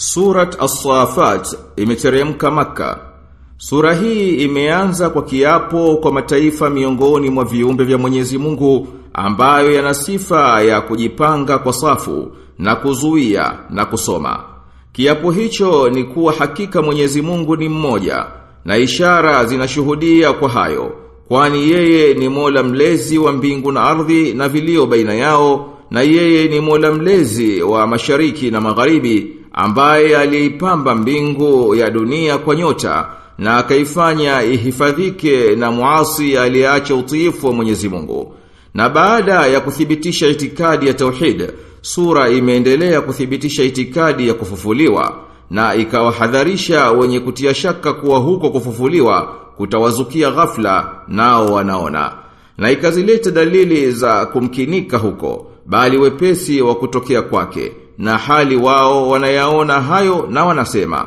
Surat As-Safat imeteremka maka. Sura hii imeanza kwa kiapo kwa mataifa miongoni mwa viumbe vya Mwenyezi Mungu ambayo yana sifa ya kujipanga kwa safu na kuzuia na kusoma. Kiapo hicho ni kuwa hakika Mwenyezi Mungu ni mmoja na ishara zinashuhudia kwa hayo kwani yeye ni Mola mlezi wa mbingu na ardhi na vilio baina yao na yeye ni Mola mlezi wa mashariki na magharibi ambaye aliipamba mbingu ya dunia kwa nyota na akaifanya ihifadhike na muasi aliyeacha utiifu wa Mwenyezi Mungu. Na baada ya kuthibitisha itikadi ya tauhid, sura imeendelea kuthibitisha itikadi ya kufufuliwa na ikawahadharisha wenye kutia shaka kuwa huko kufufuliwa kutawazukia ghafla nao wanaona. Na ikazileta dalili za kumkinika huko, bali wepesi wa kutokea kwake na hali wao wanayaona hayo na wanasema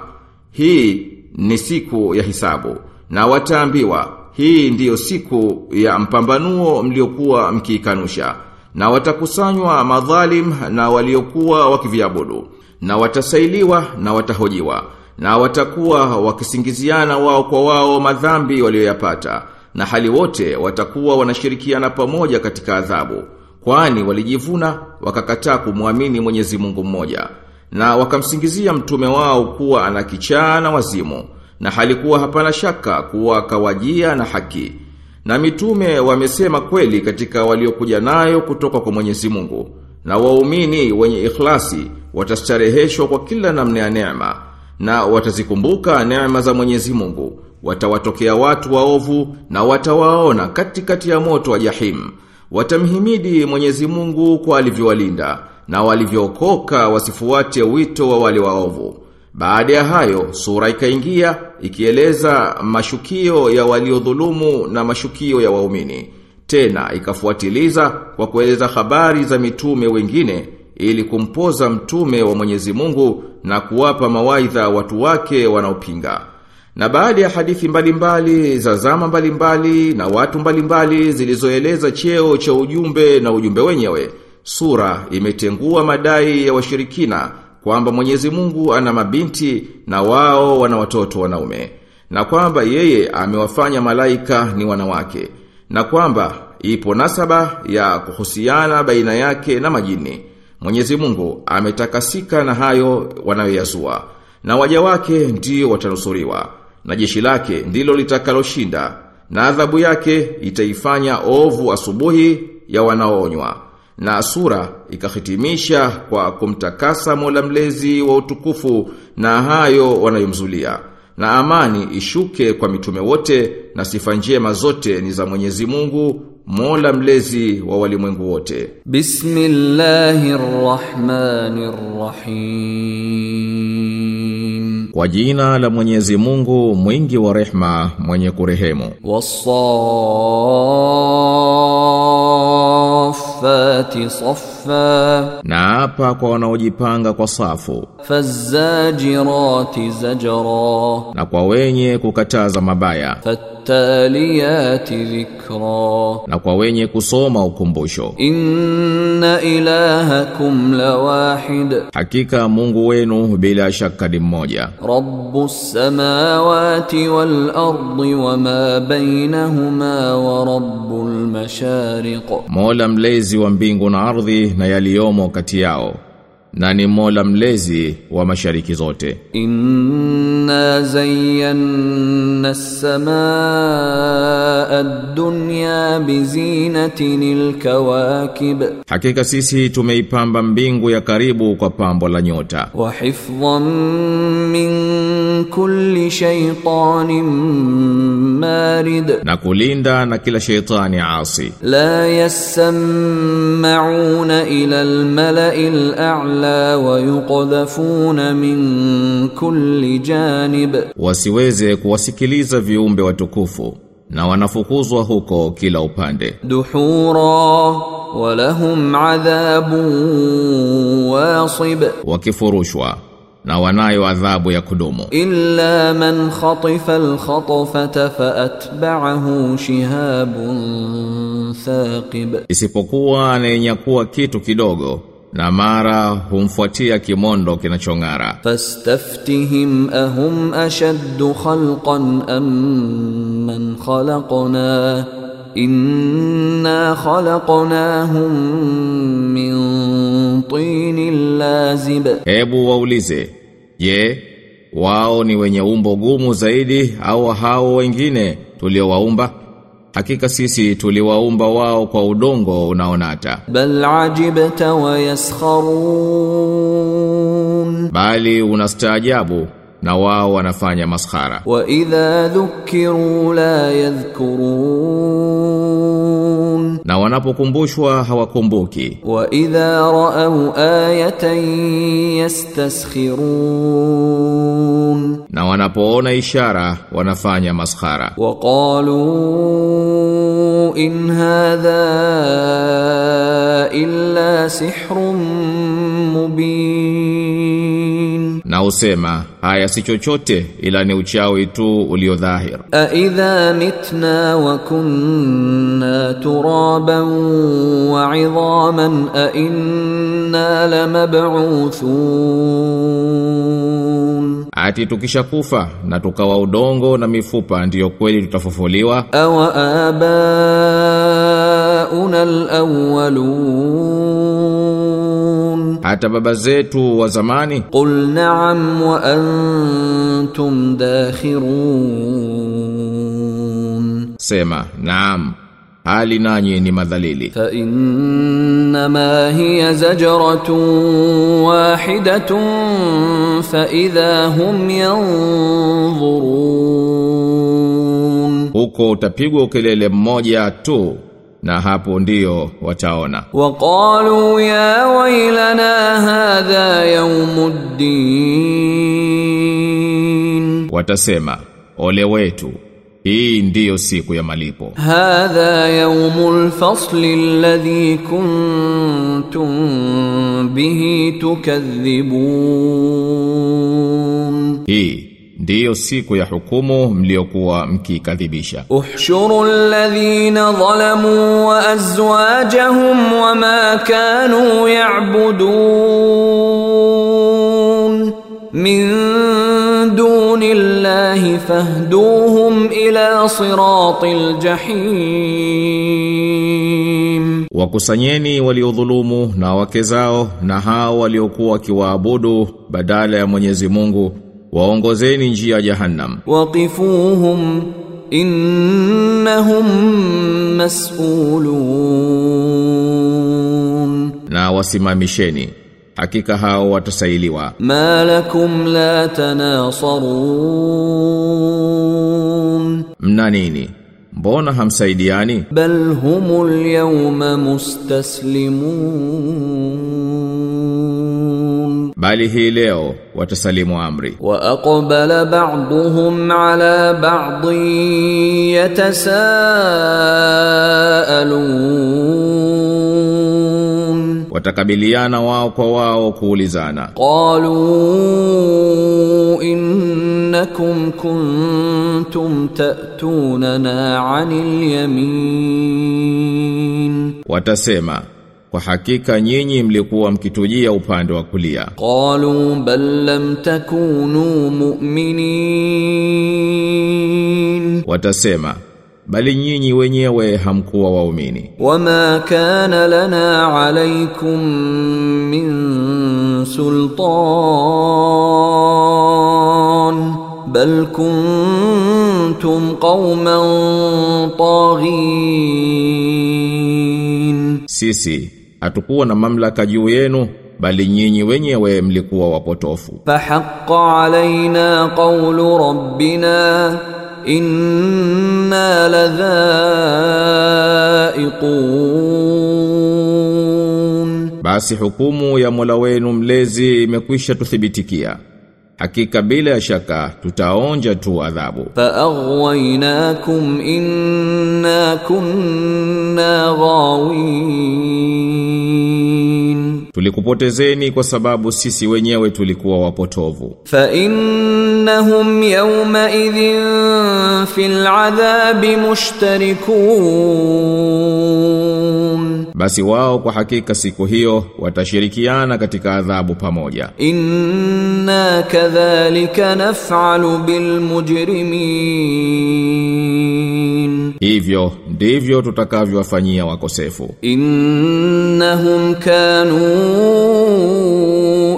hii ni siku ya hisabu. Na wataambiwa hii ndiyo siku ya mpambanuo mliokuwa mkiikanusha. Na watakusanywa madhalim na waliokuwa wakiviabudu. Na watasailiwa na watahojiwa. Na watakuwa wakisingiziana wao kwa wao madhambi walioyapata. Na hali wote watakuwa wanashirikiana pamoja katika adhabu kwani walijivuna wakakataa kumwamini Mwenyezi Mungu mmoja na wakamsingizia mtume wao kuwa ana kichaa na wazimu na halikuwa hapana shaka kuwa kawajia na haki. Na mitume wamesema kweli katika waliokuja nayo kutoka kwa Mwenyezi Mungu na waumini wenye ikhlasi watastareheshwa kwa kila namna ya neema na watazikumbuka neema za Mwenyezi Mungu. Watawatokea watu waovu na watawaona katikati ya moto wa jahim watamhimidi Mwenyezi Mungu kwa alivyowalinda na walivyookoka wasifuate wito wa wale waovu baada ya hayo sura ikaingia ikieleza mashukio ya waliodhulumu na mashukio ya waumini tena ikafuatiliza kwa kueleza habari za mitume wengine ili kumpoza mtume wa Mwenyezi Mungu na kuwapa mawaidha watu wake wanaopinga. Na baada ya hadithi mbalimbali mbali, za zama mbalimbali na watu mbalimbali zilizoeleza cheo cha ujumbe na ujumbe wenyewe, sura imetengua madai ya washirikina kwamba Mwenyezi Mungu ana mabinti na wao wana watoto wanaume na kwamba yeye amewafanya malaika ni wanawake na kwamba ipo nasaba ya kuhusiana baina yake na majini. Mwenyezi Mungu ametakasika na hayo wanayoyazua na waja wake ndio watanusuriwa na jeshi lake ndilo litakaloshinda na adhabu yake itaifanya ovu asubuhi ya wanaoonywa na sura ikahitimisha kwa kumtakasa Mola mlezi wa utukufu na hayo wanayomzulia. Na amani ishuke kwa mitume wote na sifa njema zote ni za Mwenyezi Mungu Mola mlezi wa walimwengu wote. Bismillahirrahmanirrahim Kwa jina la Mwenyezi Mungu mwingi wa rehma mwenye kurehemu. Wassafati saffa Na hapa kwa wanaojipanga kwa safu. fazajirati zajra na kwa wenye kukataza mabaya. Fattaliyati dhikra na kwa wenye kusoma ukumbusho. Inna ilahakum lawahid Hakika Mungu wenu bila shaka ni mmoja. Rabbus samawati wal ardi wama bainahuma wa rabbul mashariq Mola mlezi wa mbingu na ardhi na yaliomo kati yao na ni Mola mlezi wa mashariki zote. Inna zayyana as-samaa ad-dunya bizinatin al-kawakib. Hakika sisi tumeipamba mbingu ya karibu kwa pambo la nyota. Wa hifdhan min kulli shaytanin marid, na kulinda na kila shaytani asi. La yasma'una ila al-mala'i al-a'la wa yuqdhafuna min kulli janib, wasiweze kuwasikiliza viumbe watukufu na wanafukuzwa huko kila upande. Duhura walahum adhabu wasib, wakifurushwa na wanayo adhabu ya kudumu. Illa man khatifa al-khatfata faatba'ahu shihabun thaqib, isipokuwa anayenyakua kitu kidogo na mara humfuatia kimondo kinachong'ara. Fastaftihim ahum ashaddu khalqan am man khalaqna inna khalaqnahum min tini lazib Hebu waulize je wao ni wenye umbo gumu zaidi au hao wengine tuliowaumba? Hakika sisi tuliwaumba wao kwa udongo unaonata. Bal ajibta wa yaskharun, bali unastaajabu na wao wanafanya maskhara. Wa idha dhukiru la yadhkurun. Na wanapokumbushwa hawakumbuki. Wa idha raau ayatan yastaskhirun. Na wanapoona ishara wanafanya maskhara. Wa qalu in hadha illa sihrun usema haya si chochote ila ni uchawi tu ulio dhahir. A idha mitna wa kunna turaban wa idhaman a inna lamab'uthun, ati tukishakufa na tukawa udongo na mifupa ndiyo kweli tutafufuliwa? aw abauna alawwalun hata baba zetu wa zamani? Qul na'am wa antum dakhirun. Sema naam hali nanyi ni madhalili. Fa inna ma hiya zajratun wahidatun fa idha hum yanzurun. Huko utapigwa kelele mmoja tu na hapo ndio wataona. Waqalu ya wailana hadha yawmuddin. Watasema ole wetu hii ndiyo siku ya malipo. Hadha yawmul fasli alladhi kuntum bihi tukadhibun. Hii ndiyo siku ya hukumu mliokuwa mkikadhibisha. Uhshuru alladhina zalamu wa azwajahum wa ma kanu ya'budun min dunillahi fahduhum ila siratil jahim, wakusanyeni waliodhulumu na wake zao na hao waliokuwa kiwaabudu badala ya Mwenyezi Mungu waongozeni njia ya jahannam. Waqifuhum innahum mas'ulun. Na wasimamisheni hakika hao watasailiwa. Malakum la tanasarun. Mna nini? Mbona hamsaidiani? Bal humul yawma mustaslimun bali hii leo watasalimu amri. Wa aqbala ba'dhum ala ba'dhi yatasaalun. Watakabiliana wao kwa wao kuulizana. Qalu innakum kuntum ta'tunana 'anil yamin. Watasema kwa hakika nyinyi mlikuwa mkitujia upande wa kulia. Qalu bal lam takunu mu'minin. Watasema bali nyinyi wenyewe hamkuwa waumini. Wama kana lana alaykum min sultan. Bal kuntum qauman taghin. Sisi hatukuwa na mamlaka juu yenu bali nyinyi wenyewe mlikuwa wapotofu. Fahaqqa alaina qawlu rabbina inna ladhaiqun. Basi hukumu ya Mola wenu mlezi imekwisha tuthibitikia hakika bila shaka tutaonja tu adhabu. Fa aghwaynakum inna kunna ghawin, tulikupotezeni kwa sababu sisi wenyewe tulikuwa wapotovu. Fa innahum yawma idhin fil adhabi mushtarikun basi wao kwa hakika siku hiyo watashirikiana katika adhabu pamoja. Inna kadhalika naf'alu bilmujrimin. Hivyo ndivyo tutakavyowafanyia wakosefu. Innahum kanu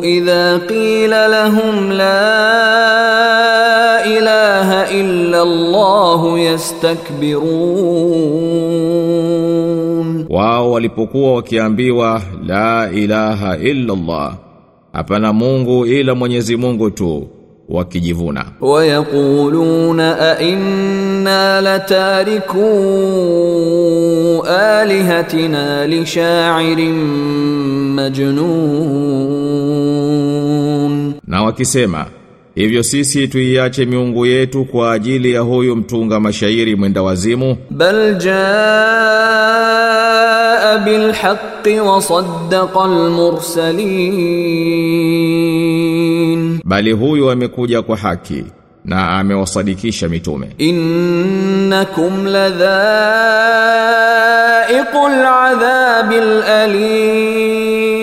idha qila lahum la ilaha illa allah yastakbirun wao walipokuwa wakiambiwa la ilaha illa Allah hapana Mungu ila Mwenyezi Mungu tu wakijivuna. Wayakuluna a inna latariku alihatina li sha'irin majnun. Na wakisema Hivyo sisi tuiache miungu yetu kwa ajili ya huyu mtunga mashairi mwenda wazimu. Bal jaa bil haqqi wa saddaqa al mursalin. Bali huyu amekuja kwa haki na amewasadikisha mitume. Innakum ladha'iqul adhabil alim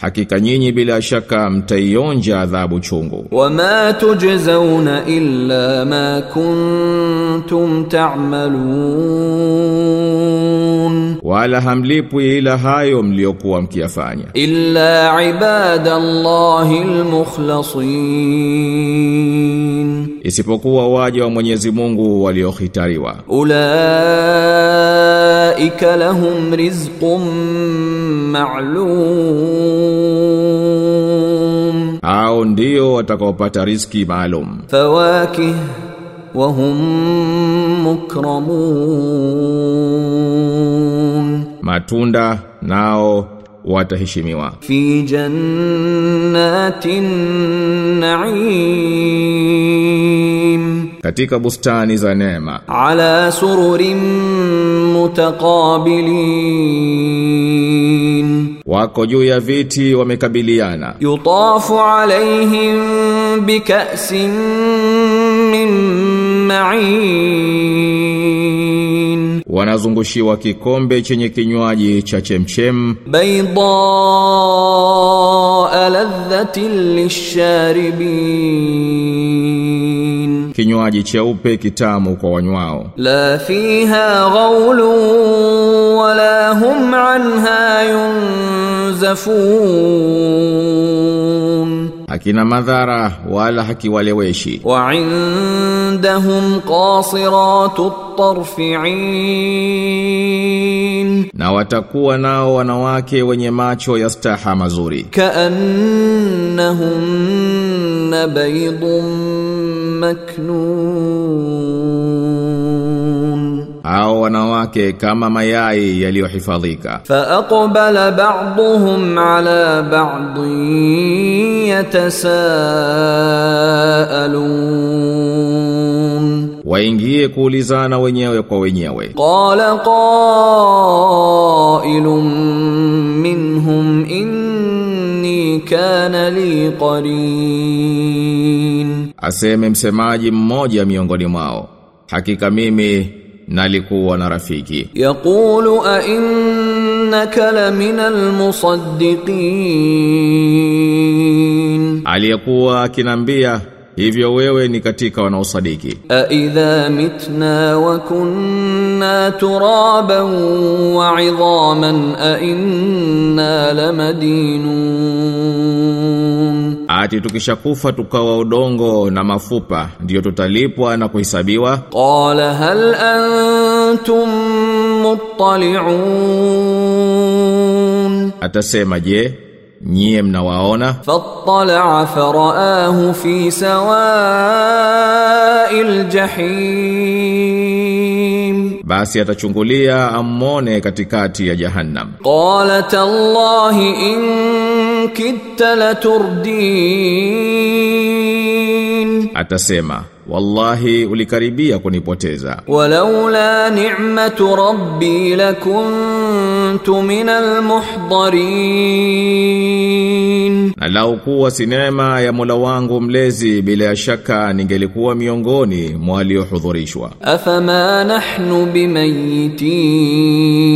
hakika nyinyi bila shaka mtaionja adhabu chungu. Wama tujzauna illa ma kuntum ta'malun, wala hamlipwi ila hayo mliokuwa mkiyafanya. Illa ibadallahi almukhlasin isipokuwa waja wa Mwenyezi Mungu waliohitariwa. Ulaika lahum rizqum ma'lum, hao ndio watakaopata riziki maalum. Fawakih wa hum mukramun, matunda nao wataheshimiwa. Fi jannatin na'im katika bustani za neema. Ala sururin mutaqabilin. Wako juu ya viti wamekabiliana. Yutafu alaihim bikasin min ma'in. Wanazungushiwa kikombe chenye kinywaji cha chemchem. Bayda ladhatin lisharibin kinywaji cheupe kitamu kwa wanywao. La fiha ghaulun wala hum anha yunzafun hakina madhara wala hakiwaleweshi. Wa indahum qasiratu tarfi'in. Na watakuwa nao wanawake wenye macho ya staha mazuri. Kaannahum baydun maknun au wanawake kama mayai yaliyohifadhika. Fa aqbala ba'dhum ala ba'dhin yatasaalun, waingie kuulizana wenyewe kwa wenyewe. Qala qailun minhum inni kana li qarin, aseme msemaji mmoja miongoni mwao, hakika mimi nalikuwa na rafiki. Yaqulu a innaka laminal musaddiqin. Aliyekuwa akinambia hivyo wewe ni katika wanaosadiki. A idha mitna wa kunna turaban wa idhaman a inna lamadinun Ati tukisha kufa tukawa udongo na mafupa ndiyo tutalipwa na kuhesabiwa. Qala hal antum muttali'un, atasema je, Nye mnawaona? Fattala faraahu fi sawa'il jahim, basi atachungulia amone katikati ya jahannam. Qala tallahi in كدت لتردين atasema wallahi ulikaribia kunipoteza ولولا نعمة ربي لكنت من المحضرين na lau kuwa si neema ya Mola wangu mlezi bila ya shaka ningelikuwa miongoni mwa waliohudhurishwa أفما نحن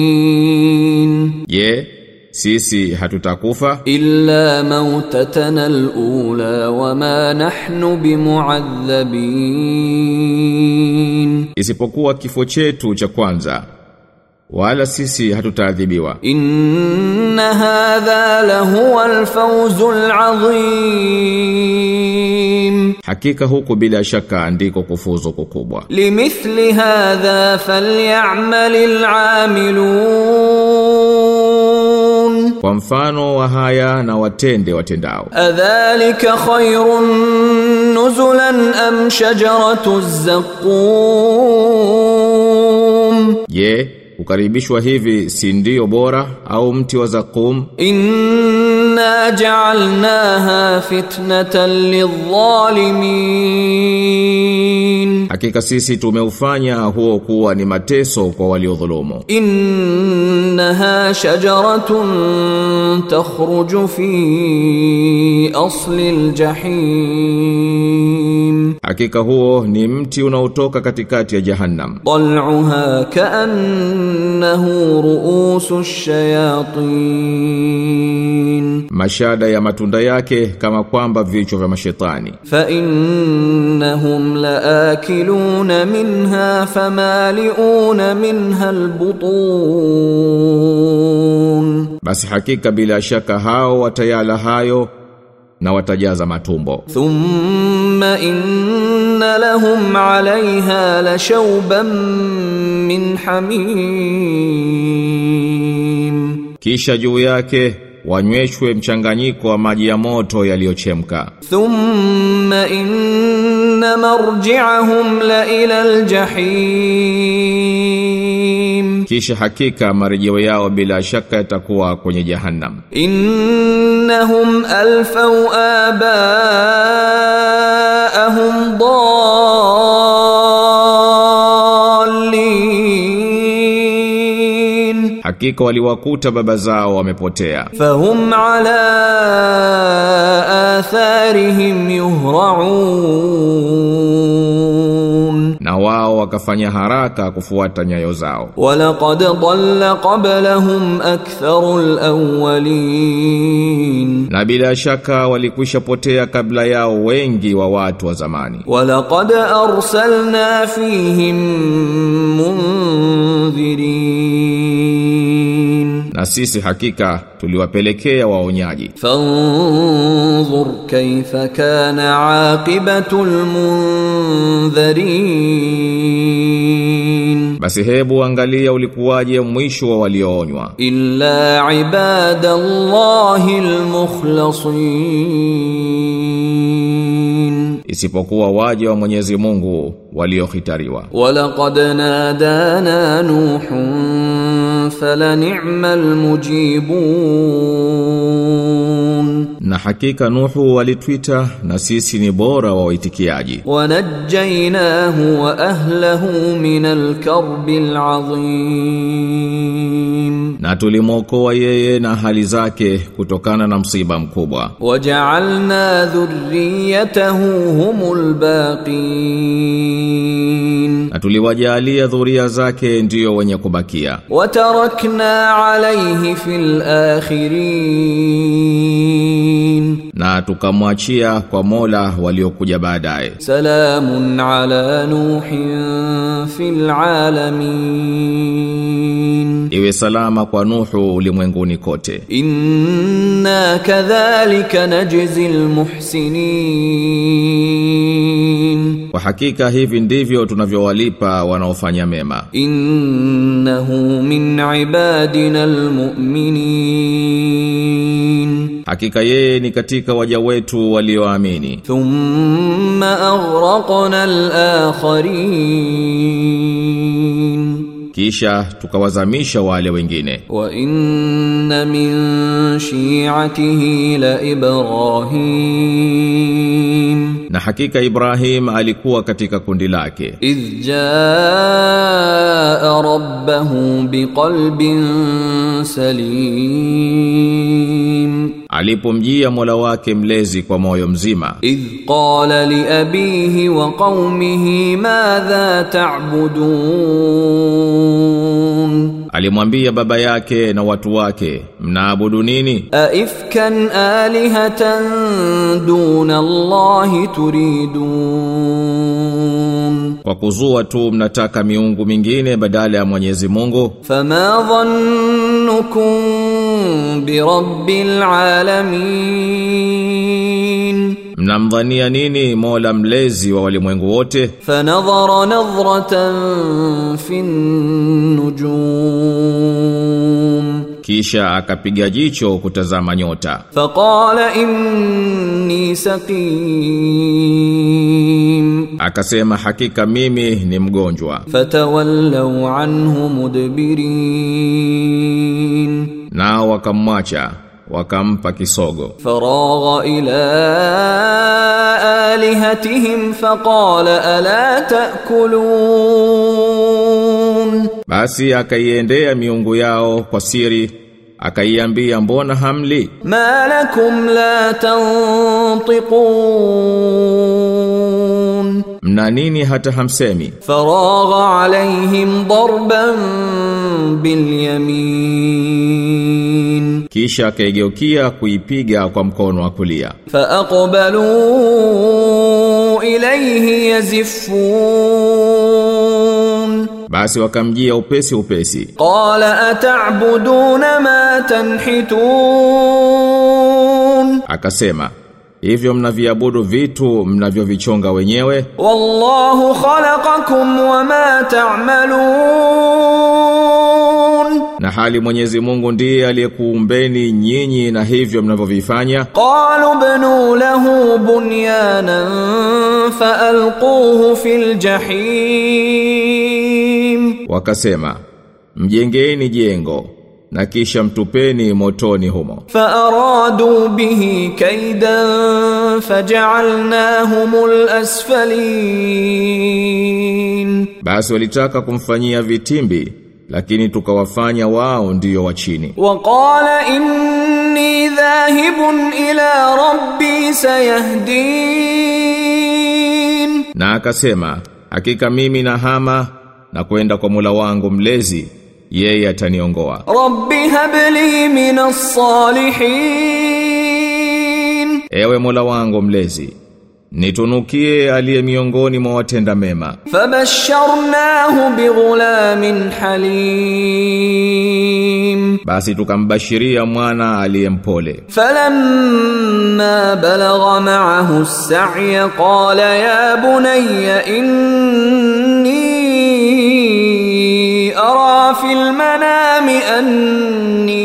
بميتين Je, sisi hatutakufa. Illa mautatana alula wama nahnu bimuadhabin. Isipokuwa kifo chetu cha kwanza wala sisi hatutaadhibiwa. Inna hadha lahuwa alfawzu alazim. Hakika huku bila shaka ndiko kufuzu kukubwa. Limithli hadha falyamal alamilun kwa mfano wa haya na watende watendao. Adhalika khairun nuzulan am shajaratu zaqqum. Je, yeah, ukaribishwa hivi si ndio bora au mti wa zaqqum? Inna ja'alnaha fitnatan lidh-dhalimin Hakika sisi tumeufanya huo kuwa ni mateso kwa waliodhulumu. Innaha shajaratun takhruju fi asli aljahim, hakika huo ni mti unaotoka katikati ya Jahannam. Tal'uha ka'annahu ru'usu shayatin mashada ya matunda yake kama kwamba vichwa vya mashetani. Fa innahum laakiluna minha famaliuna minha albutun. Basi hakika bila shaka hao watayala hayo na watajaza matumbo. Thumma inna lahum alaiha lashauban min hamim. Kisha juu yake wanyweshwe mchanganyiko wa maji ya moto yaliyochemka. Thumma inna marji'ahum la ila aljahim, kisha hakika marejeo yao bila shaka yatakuwa kwenye jahannam. Innahum alfaw abaahum dhaa hakika waliwakuta baba zao wamepotea. Fahum ala atharihim yuhraun. Na wao wakafanya haraka kufuata nyayo zao. Walaqad dhalla qablahum aktharul awwalin. Na bila shaka walikwisha potea kabla yao wengi wa watu wa zamani. Walaqad arsalna fihim munzirin na sisi hakika tuliwapelekea waonyaji. Fanzur kaifa kana aqibatul mundharin basi hebu angalia ulikuwaje mwisho wa walioonywa. Illa ibadallahi almukhlasin isipokuwa waje wa Mwenyezi Mungu waliohitariwa. Walaqad nadana nuhun فلنعم المجيبون na hakika Nuhu walitwita na sisi ni bora wa waitikiaji. Wanajainahu wa ahlahu min alkarbi alazim, na tulimwokoa yeye na hali zake kutokana na msiba mkubwa. Wajaalna dhurriyatahu humul baqin, na tuliwajalia dhuria zake ndiyo wenye kubakia. Watarakna alayhi fil akhirin na tukamwachia kwa Mola waliokuja baadaye. Salamun ala Nuhin fil alamin, iwe salama kwa Nuhu ulimwenguni kote. Inna kadhalika najzil muhsinin, kwa hakika hivi ndivyo tunavyowalipa wanaofanya mema. Innahu min ibadina almu'minin Hakika yeye ni katika waja wetu walioamini. wa Thumma aghraqna al-akharin. Kisha tukawazamisha wale wengine. Wa inna min shi'atihi la ibrahim. Na hakika ibrahim alikuwa katika kundi lake. Iz jaa rabbahu biqalbin salim alipomjia Mola wake mlezi kwa moyo mzima. Idh qala li abihi wa qaumihi madha ta'budun, alimwambia baba yake na watu wake mnaabudu nini? ifkan alihatan duna Allahi turidun, kwa kuzua tu mnataka miungu mingine badala ya Mwenyezi Mungu. Fama dhannukum birabbil alamin Mnamdhania nini Mola mlezi wa walimwengu wote? Fanadhara nadhratan fin nujum kisha akapiga jicho kutazama nyota. Faqala inni saqim, akasema hakika mimi ni mgonjwa. Fatawallu anhu mudbirin, Nao wakamwacha, wakampa kisogo. فراغ إلى آلهتهم فقال ألا تأكلون Basi akaiendea miungu yao kwa siri, akaiambia mbona hamli? ما لكم لا yasma'un mna nini hata hamsemi? Faragha alaihim darban bil yamin. Kisha akaigeukia kuipiga kwa mkono wa kulia. Faaqbalu ilayhi yazifun basi wakamjia upesi upesi. Qala ata'buduna ma tanhitun. Akasema hivyo mnaviabudu vitu mnavyovichonga wenyewe. Wallahu khalaqakum wama ta'malun. Na hali Mwenyezi Mungu ndiye aliyekuumbeni nyinyi na hivyo mnavyovifanya. Qalu banu lahu bunyanan faalquhu fil jahim. Wakasema mjengeni jengo na kisha mtupeni motoni humo. Faaradu bihi kaidan faj'alnahumul asfalin. Basi walitaka kumfanyia vitimbi lakini tukawafanya wao ndiyo wa chini. Waqala inni dhahibun ila rabbi sayahdin. Na akasema hakika mimi nahama na kwenda kwa mula wangu mlezi yeye ataniongoa. Rabbi habli minas salihin, ewe Mola wangu mlezi nitunukie aliye miongoni mwa watenda mema. Fabasharnahu bighulamin halim, basi tukambashiria mwana aliyempole. Falamma balagha ma'ahu as-sa'ya qala ya bunayya in في المنام أني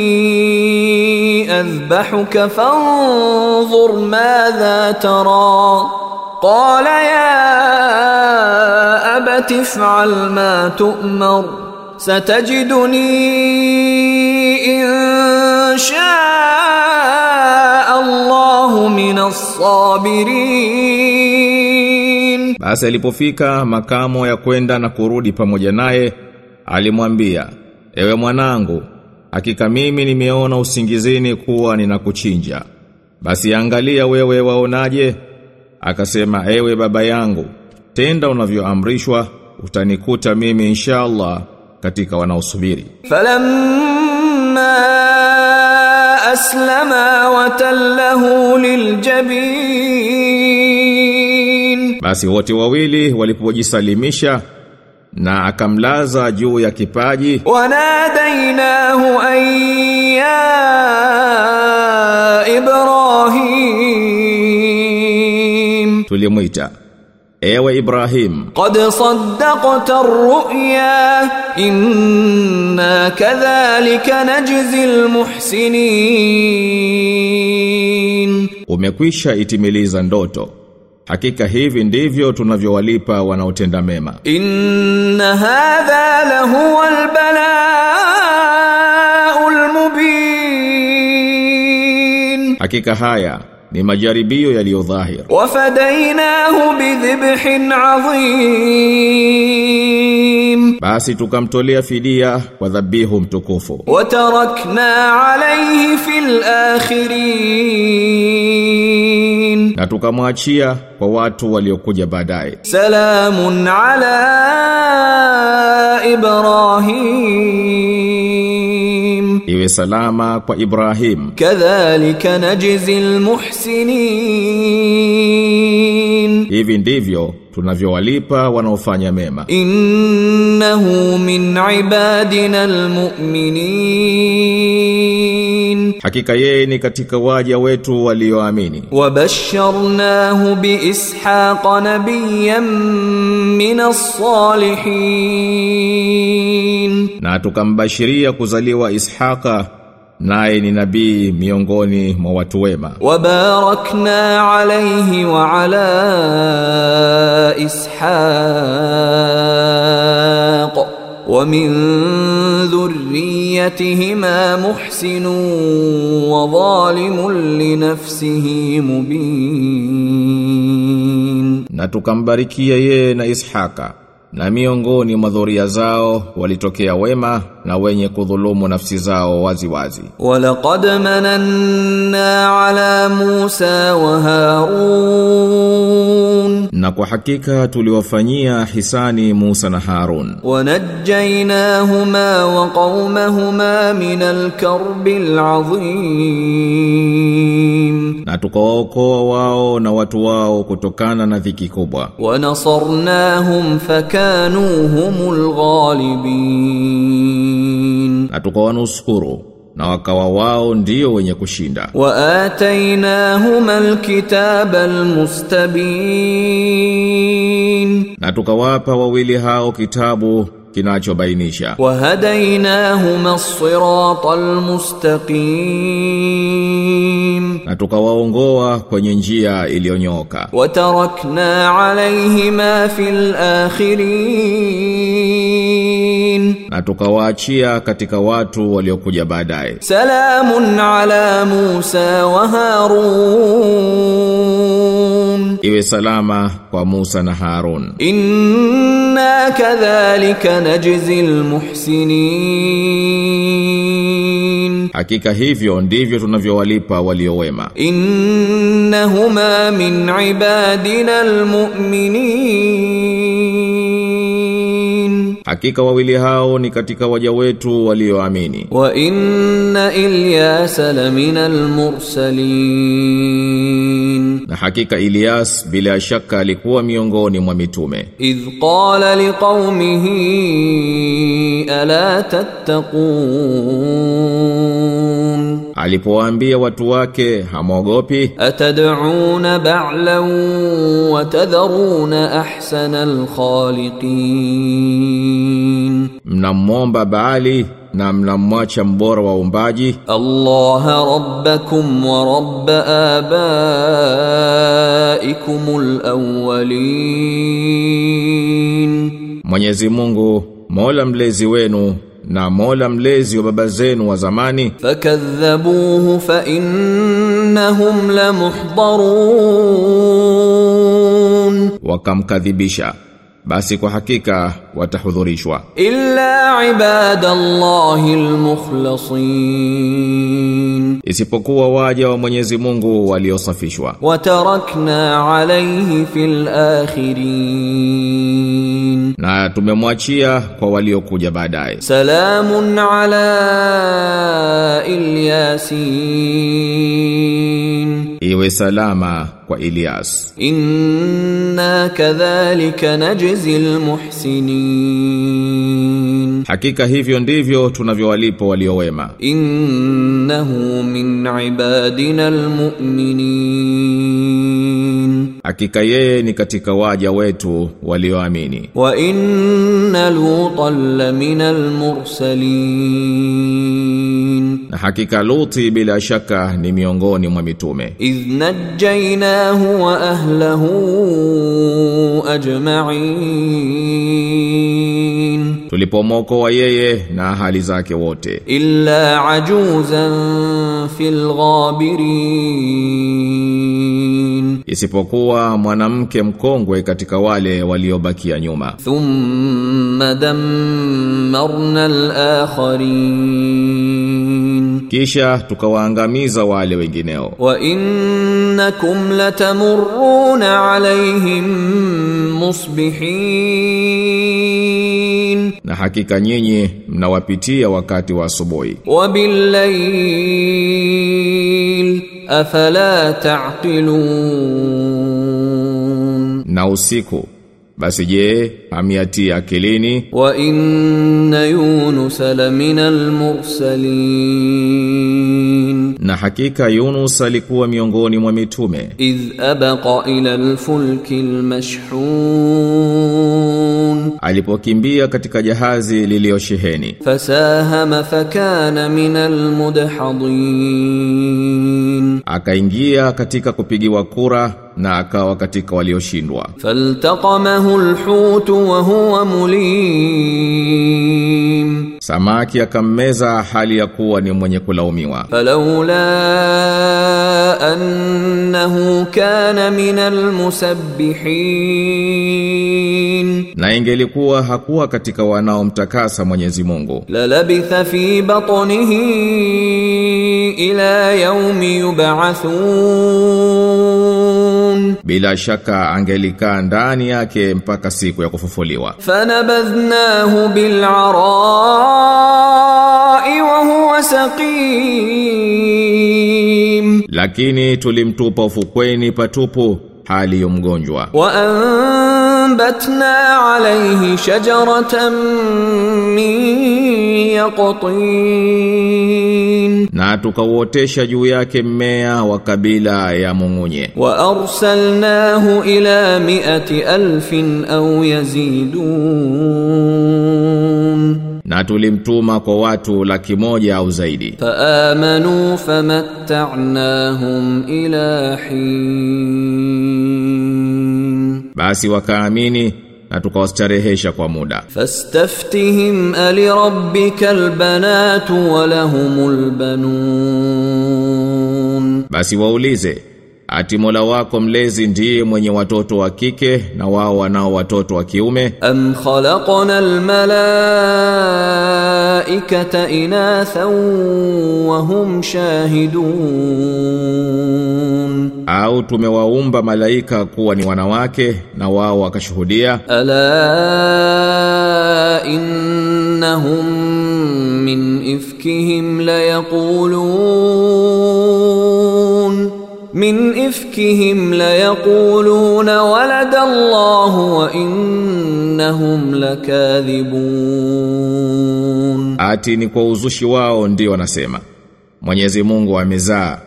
أذبحك فانظر ماذا ترى. قال يا أبت افعل ما تؤمر ستجدني إن شاء الله من الصابرين. Basi alipofika makamo ya kwenda na kurudi pamoja naye, alimwambia ewe mwanangu hakika mimi nimeona usingizini kuwa ninakuchinja. Basi angalia wewe waonaje? Akasema ewe baba yangu tenda unavyoamrishwa utanikuta mimi inshallah katika wanaosubiri. Falamma aslama watallahu liljabin. Basi wote wawili walipojisalimisha na akamlaza juu ya kipaji. Wanadainahu ayya ibrahim. Tulimuita ewe ibrahim. Qad saddaqta ar-ru'ya inna kadhalika najzi al-muhsinin. Umekwisha itimiliza ndoto. Hakika hivi ndivyo tunavyowalipa wanaotenda mema. Inna hadha la huwa albalaul mubin. Hakika haya ni majaribio yaliyo dhahir. Wafadainahu bidhibhin adhim. Basi tukamtolea fidia kwa dhabihu mtukufu. Wa tarakna alayhi fil akhirin na tukamwachia kwa watu waliokuja baadaye. Salamun ala Ibrahim, iwe salama kwa Ibrahim. Kadhalika najzi almuhsinin hivi ndivyo tunavyowalipa wanaofanya mema. Innahu min ibadina almu'minin hakika yeye ni katika waja wetu walioamini. Wabasharnahu biishaq nabiyyan min as-salihin. Na tukambashiria kuzaliwa ishaqa naye ni nabii miongoni mwa watu wema. Wabarakna alayhi wa ala ishaq. ومن ذريتهما محسن وظالم لنفسه مبين na tukambarikia yeye na Ishaka na miongoni mwa dhuria zao walitokea wema na wenye kudhulumu nafsi zao wazi wazi. Walaqad mananna ala Musa wa Harun, na kwa hakika tuliwafanyia hisani Musa na Harun. Wanajainahuma wa qaumahuma min alkarbi 'azim na tukawaokoa wao na watu wao kutokana na dhiki kubwa. Wa nasarnahum fakanu humul ghalibin. Na tukawanusuru na wakawa wao ndio wenye kushinda. Wa atainahuma alkitaba almustabin na tukawapa wawili hao kitabu kinachobainisha. Wa siratal mustaqim na tukawaongoa kwenye njia iliyonyoka. Wa alayhima fil akhirin na tukawaachia katika watu waliokuja baadaye. Salamun ala Musa wa Harun, iwe salama kwa Musa na Harun. Inna kadhalika najzil muhsinin, hakika hivyo ndivyo tunavyowalipa waliowema. Innahuma min ibadina almu'minin Hakika wawili hao ni katika waja wetu walioamini. Wa inna Ilyasa lamina almursalin, na hakika Ilyas bila shaka alikuwa miongoni mwa mitume. Idh qala liqaumihi ala tattaqun alipowaambia watu wake hamogopi atad'una ba'lan wa tadharuna ahsana alkhaliqin. Mnamomba baali na mnamwacha mbora wa umbaji? Allah rabbakum wa rabb abaikumul awwalin Mwenyezi Mungu Mola mlezi wenu na Mola mlezi wa baba zenu wa zamani. Fakadhabuhu fa innahum lamuhdharun wakamkadhibisha. Basi kwa hakika watahudhurishwa. Illa ibadallahi almukhlasin. Isipokuwa waja wa Mwenyezi Mungu waliosafishwa. Watarakna alayhi fil akhirin na tumemwachia kwa waliokuja baadaye. Salamun ala Ilyasin, iwe salama kwa Ilyas. Inna kadhalika najzi almuhsinin, hakika hivyo ndivyo tunavyowalipa waliowema. Innahu min ibadina almu'minin hakika yeye ni katika waja wetu walioamini. Wa inna lutan laminal mursalin na hakika luti bila shaka ni miongoni mwa mitume. Idh najjaynahu wa ahlahu ajma'in. Tulipomokoa yeye na ahali zake wote. Illa ajuzan fil ghabirin isipokuwa mwanamke mkongwe katika wale waliobakia nyuma. Thumma dammarna al-akharin. Kisha tukawaangamiza wale wengineo. Wa innakum latamurruna alayhim musbihin na hakika nyinyi mnawapitia wakati wa asubuhi. Wabillail afala taqilun. Na usiku basi je hamiati akilini? Wa inna yunus laminal mursalin. Na hakika yunus alikuwa miongoni mwa mitume. Iz abqa ila alfulki almashhun alipokimbia katika jahazi liliosheheni fasahama fakana minal mudhadin akaingia katika kupigiwa kura na akawa katika walioshindwa. Faltaqamahu alhut wa huwa mulim, samaki akammeza hali ya kuwa ni mwenye kulaumiwa. Falaula annahu kana min almusabbihin, na ingelikuwa hakuwa katika wanaomtakasa Mwenyezi Mungu. Lalabitha fi batnihi ila yawmi yub'athun يبعثون bila shaka angelikaa ndani yake mpaka siku ya kufufuliwa فنبذناه بالعراء وهو سقيم lakini tulimtupa ufukweni patupu hali ya mgonjwa وأنبتنا عليه شجرة من يقطين na tukauotesha juu yake mmea wa kabila ya mung'unye وأرسلناه إلى مئة ألف أو يزيدون na tulimtuma kwa watu laki moja au zaidi فآمنوا فمتعناهم إلى حين basi wakaamini na tukawastarehesha kwa muda. Fastaftihim ali rabbikal banatu wa lahumul banun, basi waulize Ati Mola wako mlezi ndiye mwenye watoto wa kike na wao wanao watoto wa kiume. Am khalaqna al malaikata inatha wa hum shahidun, au tumewaumba malaika kuwa ni wanawake na wao wakashuhudia. Ala innahum min ifkihim la yaqulun min ifkihim layaquluna walada Allahu wa innahum lakadhibun, ati ni kwa uzushi wao ndio wanasema. Mwenyezi Mungu amezaa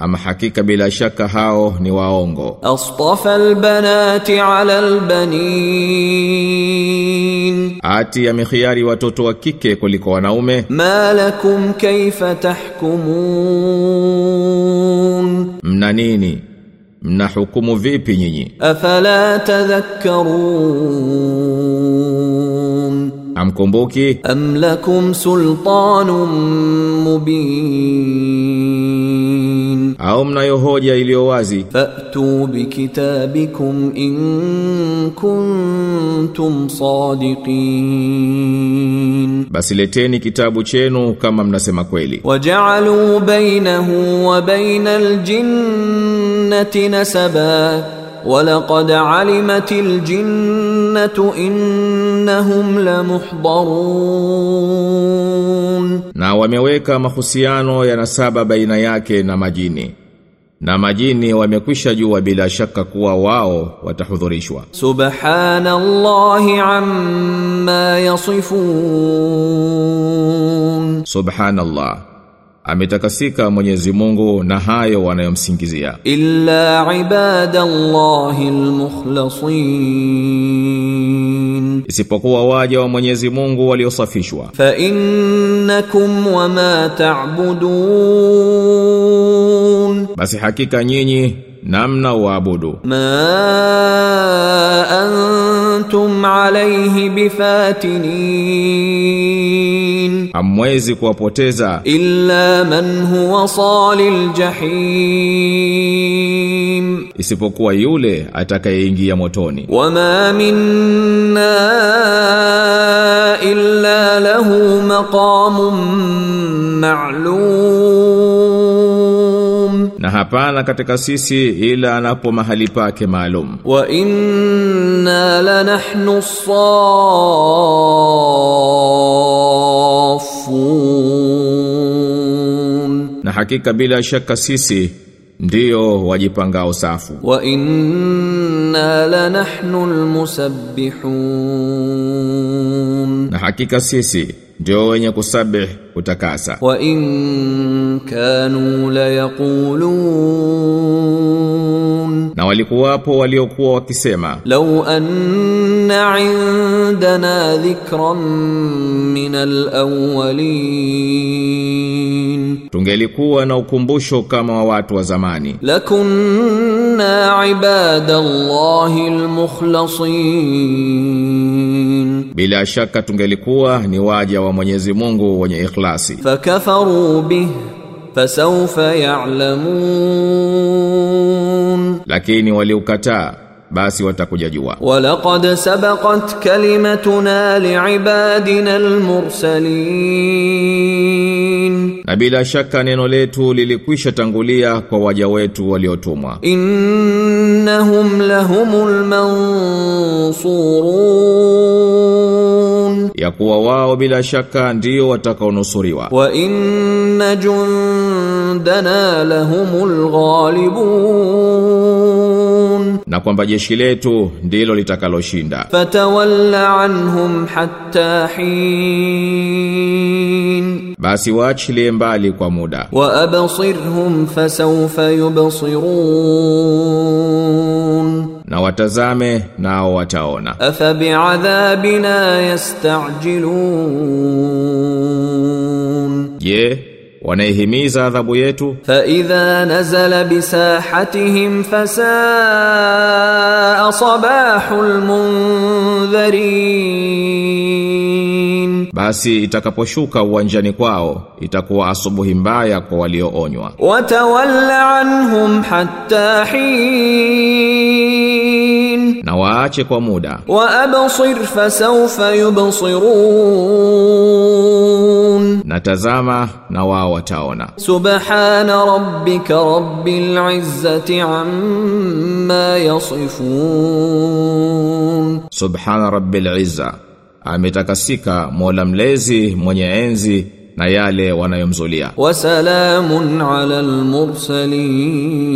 ama hakika bila shaka hao ni waongo. Astafa albanati ala albanin, ati amekhiari watoto wa kike kuliko wanaume. Malakum kaifa tahkumun, mna nini? Mna hukumu vipi nyinyi? Afala tadhakkarun, amkumbuki? Am lakum sultanun mubin au mnayo hoja iliyo wazi? Fatu bikitabikum in kuntum sadiqin. Basi leteni kitabu chenu kama mnasema kweli. Wajalu bainahu wa bainal jinnati nasaba. ولقد علمت الجنة إنهم لمحضرون na wameweka mahusiano ya nasaba baina yake na majini na majini wamekwisha jua bila shaka kuwa wao watahudhurishwa سبحان الله عما يصفون subhanallah ametakasika Mwenyezi Mungu na hayo wanayomsingizia. Illa ibadallahi almukhlasin, isipokuwa waja wa Mwenyezi Mungu waliosafishwa. Fa innakum wama ta'budun, basi hakika nyinyi namna waabudu. Ma antum alayhi bifatinin hamwezi kuwapoteza. Illa man huwa salil jahim. Isipokuwa yule atakayeingia motoni. Wama minna illa lahu maqamun ma'lum. Na hapana katika sisi ila anapo mahali pake maalum. Wa inna lanahnu as safun na hakika bila shaka sisi ndio wajipanga safu. Wa inna lanahnu almusabbihun. Na hakika sisi ndio wenye kusabih utakasa wa in kanu la yaqulun. Na walikuwapo waliokuwa wakisema law anna indana dhikran min al-awwalin tungelikuwa na ukumbusho kama wa watu wa zamani. Lakunna ibadallahi almukhlasin. Bila shaka tungelikuwa ni waja wa Mwenyezi Mungu wenye ikhlasi. Fakafaru bih fasawfa ya'lamun. Lakini waliukataa basi watakuja watakujajua walaqad sabaqat kalimatuna liibadina almursalin. Na bila shaka neno letu lilikwisha tangulia kwa waja wetu waliotumwa. Innahum lahumul mansurun. Ya kuwa wao bila shaka ndio watakaonusuriwa. Wa inna jundana lahumul ghalibun na kwamba jeshi letu ndilo litakaloshinda. Fatawalla anhum hatta hin, basi waachilie mbali kwa muda. Wa absirhum fasawfa yubsirun, na watazame nao wataona. Afa bi'adhabina yasta'jilun, je yeah wanaihimiza adhabu yetu. Fa idha nazala bisahatihim fasaa sabahul mundharin basi itakaposhuka uwanjani kwao itakuwa asubuhi mbaya kwa walioonywa. Watawalla anhum hatta hin na waache kwa muda. Wa absir fasawfa yubsirun. Natazama na wao wataona. Subhana rabbika rabbil izzati amma yasifun. Subhana rabbil izza. Ametakasika mola mlezi mwenye enzi na yale wanayomzulia. Wa salamun ala al mursalin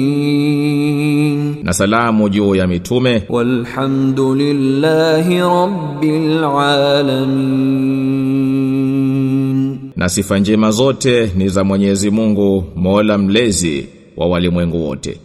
na salamu juu ya mitume. Walhamdulillahi rabbil alamin. Na sifa njema zote ni za Mwenyezi Mungu Mola mlezi wa walimwengu wote.